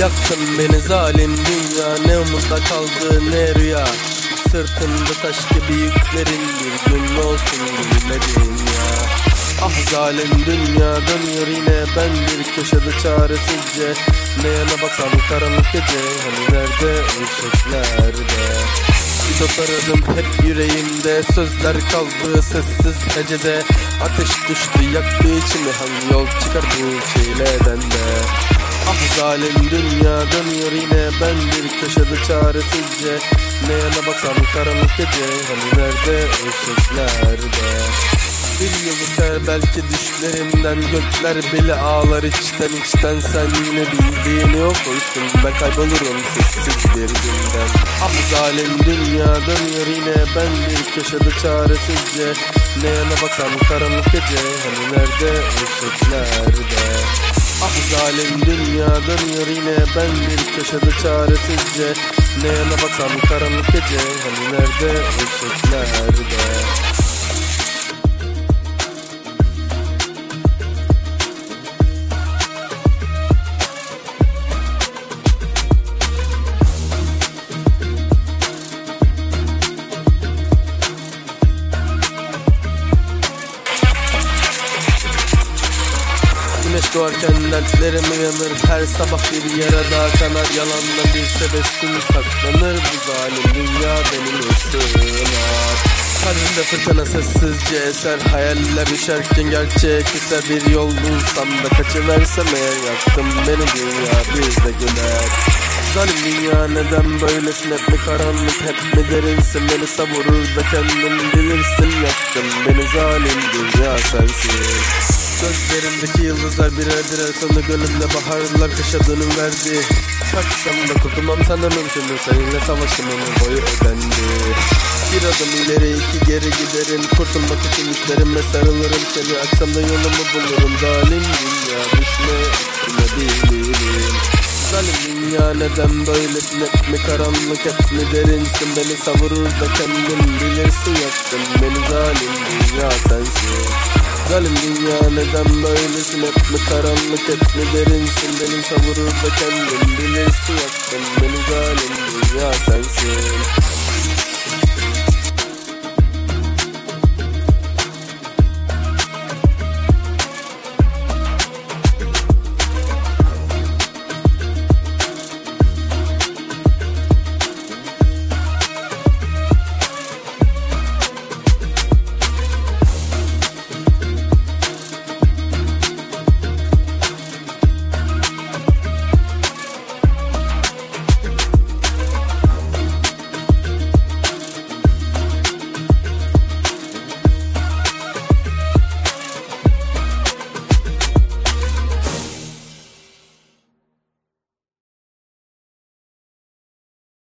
Yaktın beni zalim dünya Ne umutla kaldı ne rüya. Sırtımda taş gibi yüklerin Bir gün olsun bilmedin ya Ah zalim dünya dönüyor yine Ben bir köşede çaresizce. Ne yana baksam karanlık gece Hani nerede ışık aradım hep yüreğimde. Sözler kaldı sessiz hecede Ateş düştü yaktı içimi. Hangi yol çıkar bu çileden de. Ah zalim dünya dönüyor yine. Ben bir köşede çaresizce Ne yana baksam karanlık gece. Hani nerede ışık nerede bir yıldız belki düşlerimden Gökler bile ağlar içten içten. Sen yine bildiğini okursun Ben kaybolurum sessiz bir günden zalim dünya dönüyor yine Ben bir köşede çaresizce. Ne yana baksam karanlık gece Hani nerede ışık nerede Ah zalim dünya dönüyor yine Ben bir köşede çaresizce. Ne yana baksam karanlık gece Hani nerede ışık doğarken dertlerim uyanır Her sabah bir yere daha kanar. Yalanla bir tebessüm saklanır Bu zalim dünya benim ısınar Kalbimde fırtına sessizce eser Hayaller düşerken gerçek ise Bir yol bulsam da kaçıversem eğer Yaktım beni dünya bir de güler. Zalim dünya neden böylesin hep mi karanlık hep mi derinsin? Beni savurur da kendin bilirsin Yaktın beni zalim dünya sensin Gözlerimdeki yıldızlar birer birer sana gönlümde baharlar kışa dönüm verdi. Kaçsam da kurtulmam sana mümkündür Seninle savaşım ömür boyu ödendi. Bir adım ileri iki geri giderim. Kurtulmak için işlerime sarılırım. Seni açsam da yolumu bulurum. Zalim dünya düşme üstüne bilirim Zalim dünya neden böylesin hep mi karanlık hep mi derinsin? Beni savurur da kendin bilirsin yaktın beni zalim dünya sensin Zalim dünya neden böylesin? Hep mi karanlık hep mi derinsin? Beni savurur da kendin bilirsin yaktın beni zalim dünya sensin